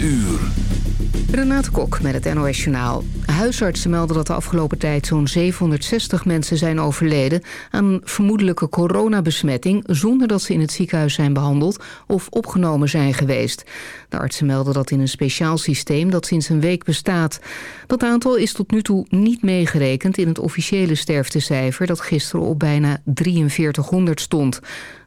uur. Renate Kok met het NOS Journaal. Huisartsen melden dat de afgelopen tijd zo'n 760 mensen zijn overleden... aan vermoedelijke coronabesmetting... zonder dat ze in het ziekenhuis zijn behandeld of opgenomen zijn geweest. De artsen melden dat in een speciaal systeem dat sinds een week bestaat. Dat aantal is tot nu toe niet meegerekend in het officiële sterftecijfer... dat gisteren op bijna 4300 stond.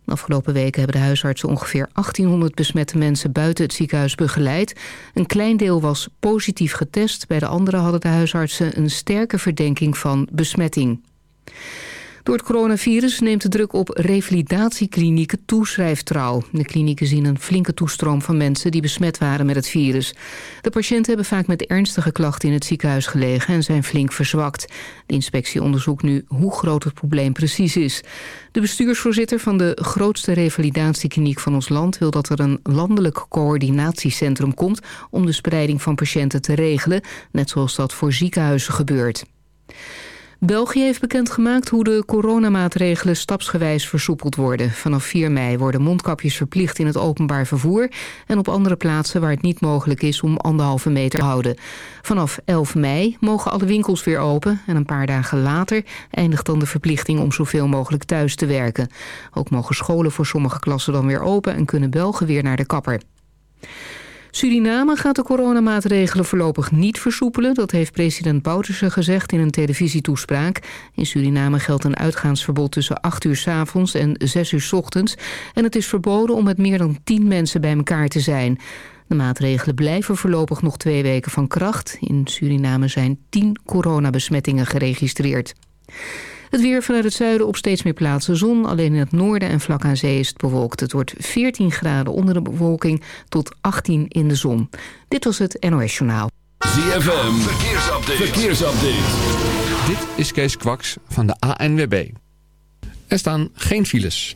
De afgelopen weken hebben de huisartsen ongeveer 1800 besmette mensen buiten het ziekenhuis begeleid. Een klein deel was positief getest. Bij de anderen hadden de huisartsen een sterke verdenking van besmetting. Door het coronavirus neemt de druk op revalidatieklinieken toeschrijftrouw. De klinieken zien een flinke toestroom van mensen die besmet waren met het virus. De patiënten hebben vaak met ernstige klachten in het ziekenhuis gelegen en zijn flink verzwakt. De inspectie onderzoekt nu hoe groot het probleem precies is. De bestuursvoorzitter van de grootste revalidatiekliniek van ons land wil dat er een landelijk coördinatiecentrum komt om de spreiding van patiënten te regelen, net zoals dat voor ziekenhuizen gebeurt. België heeft bekendgemaakt hoe de coronamaatregelen stapsgewijs versoepeld worden. Vanaf 4 mei worden mondkapjes verplicht in het openbaar vervoer... en op andere plaatsen waar het niet mogelijk is om anderhalve meter te houden. Vanaf 11 mei mogen alle winkels weer open... en een paar dagen later eindigt dan de verplichting om zoveel mogelijk thuis te werken. Ook mogen scholen voor sommige klassen dan weer open... en kunnen Belgen weer naar de kapper. Suriname gaat de coronamaatregelen voorlopig niet versoepelen. Dat heeft president Bouterse gezegd in een televisietoespraak. In Suriname geldt een uitgaansverbod tussen 8 uur s avonds en 6 uur s ochtends. En het is verboden om met meer dan 10 mensen bij elkaar te zijn. De maatregelen blijven voorlopig nog twee weken van kracht. In Suriname zijn 10 coronabesmettingen geregistreerd. Het weer vanuit het zuiden op steeds meer plaatsen zon. Alleen in het noorden en vlak aan zee is het bewolkt. Het wordt 14 graden onder de bewolking tot 18 in de zon. Dit was het NOS Journaal. ZFM, verkeersupdate. verkeersupdate. Dit is Kees Kwaks van de ANWB. Er staan geen files.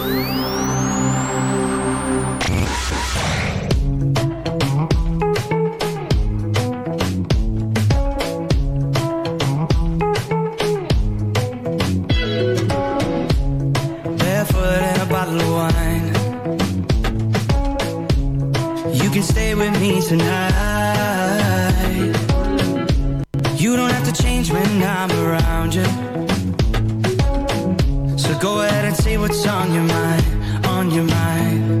Can stay with me tonight. You don't have to change when I'm around you. So go ahead and say what's on your mind, on your mind.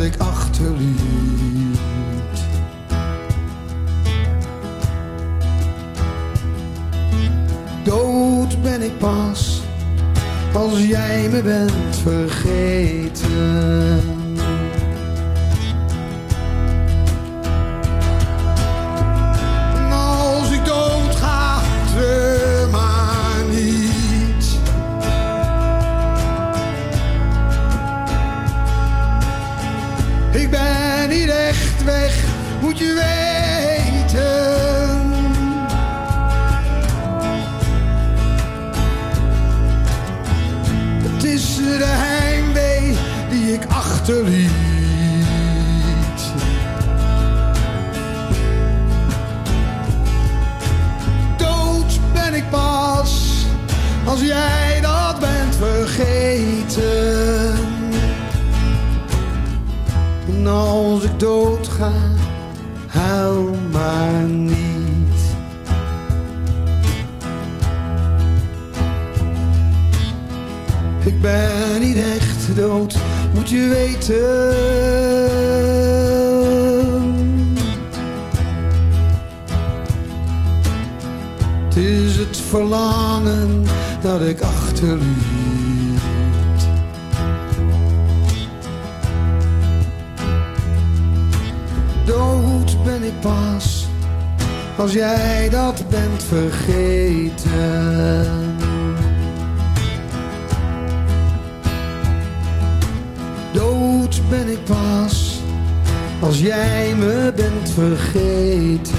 dat ik achterliet. Dood ben ik pas als jij me bent vergeten. Ben niet echt dood, moet je weten. Het is het verlangen dat ik achterliet. Dood ben ik pas als jij dat bent vergeten. Ben ik pas als jij me bent vergeten.